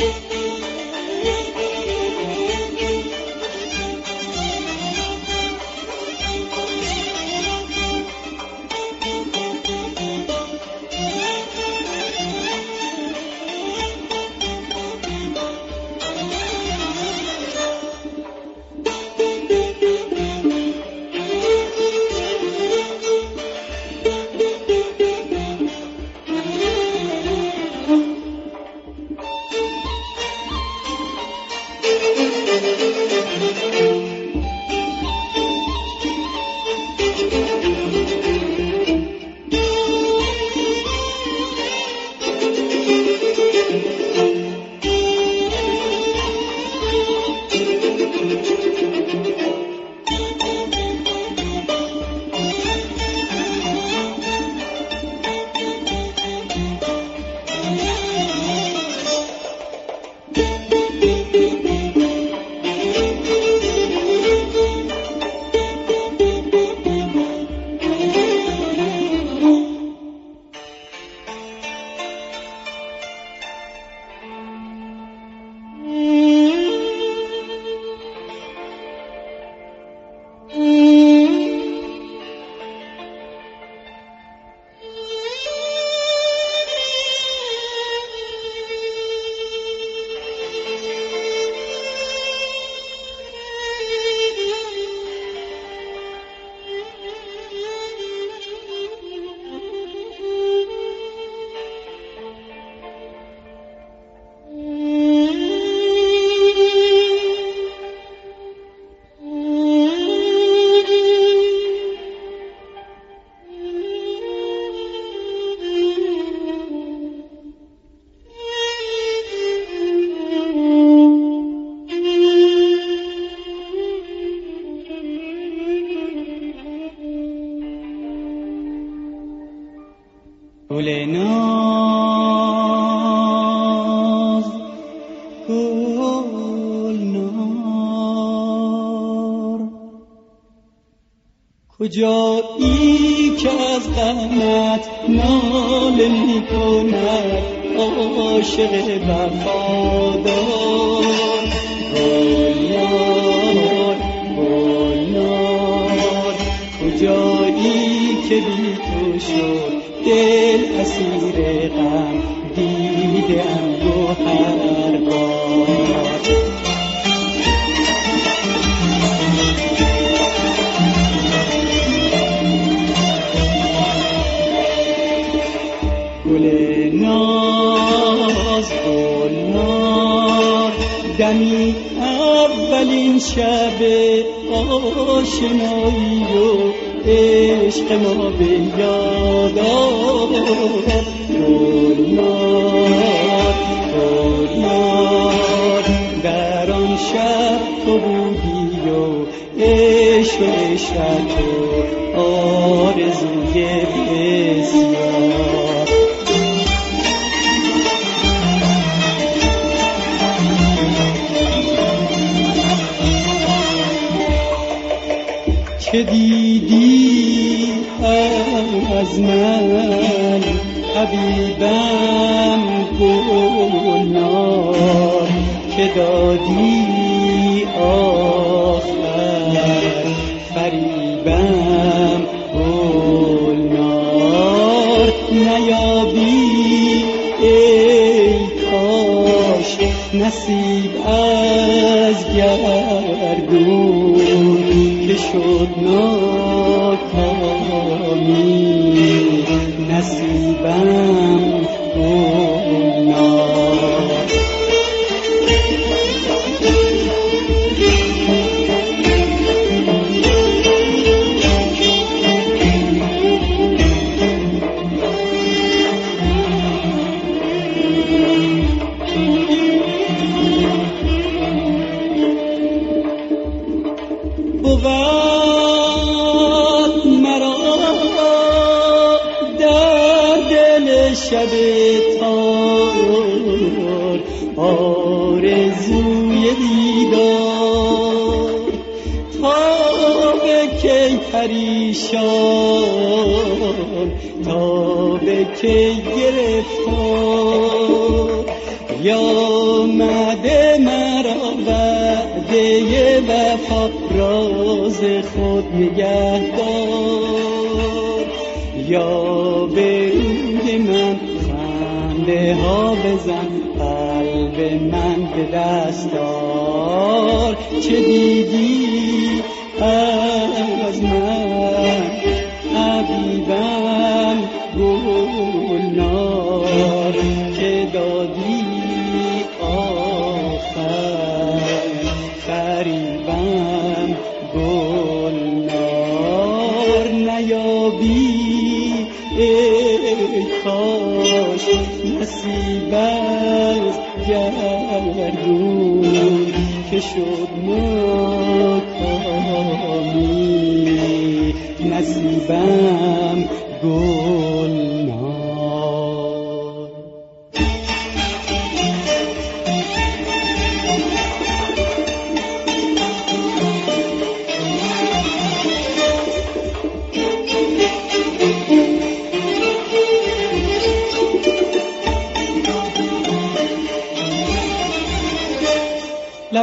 you. کجایی که از غمت ناله می کند عاشق وفادار. گلنار گلنار کجایی که بی تو شد دل اسیر غم دیده ام هر بار. دمی اولین شب آشنایی و عشق ما به یاد آورد. گلنار گلنار در آن شب تو بودی و عشق عشق که دیدی از من حبیبم گلنار که دادی آخر فریبم گلنار نیابی ای کاش نصیب از گردون شد ناکامی نصیبم گمنار آرزوی دیدار تا به کی پریشان تا به کی گرفتار. یا آمده مرا وعده وفا راز خود نگهدار. یا به روی من خنده ها بزن قلب من به دستار چه دیدی از من؟ حبیبم گلنار. که دادی آخر؟ فریبم گلنار. نیابی ای کاش نصیب از گردون که شد مکامی نصیبم گلنار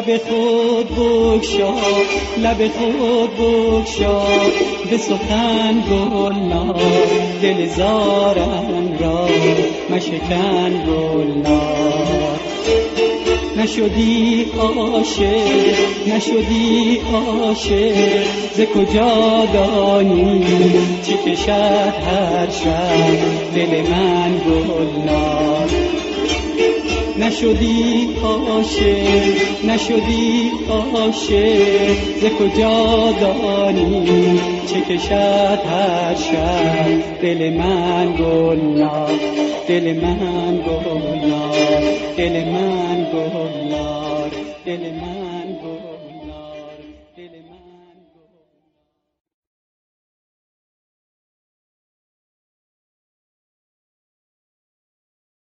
لب خود بگشا لب خود بگشا به سخن گلنار دل زارم را مشکن گلنار نشدی عاشق نشدی عاشق ز کجا دانی چه کشد هر شب دل من گلنار نشدی عاشق نشدی عاشق. ز کجا دانی چه کشد هر شب؟ دل من گلنار دل من گلنار دل من گلنار دل من